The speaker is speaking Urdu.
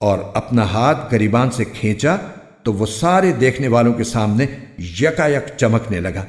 اور اپنا ہاتھ گریبان سے کھینچا تو وہ سارے دیکھنے والوں کے سامنے یکا یک چمکنے لگا۔